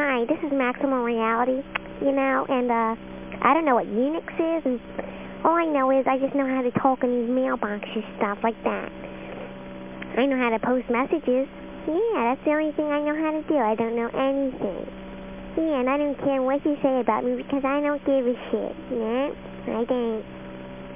hi, this is Maximum Reality, you know, and uh, I don't know what Unix is, and all I know is I just know how to talk in these mailboxes, stuff like that. I know how to post messages. Yeah, that's the only thing I know how to do. I don't know anything. Yeah, and I don't care what you say about me because I don't give a shit, yeah? I don't.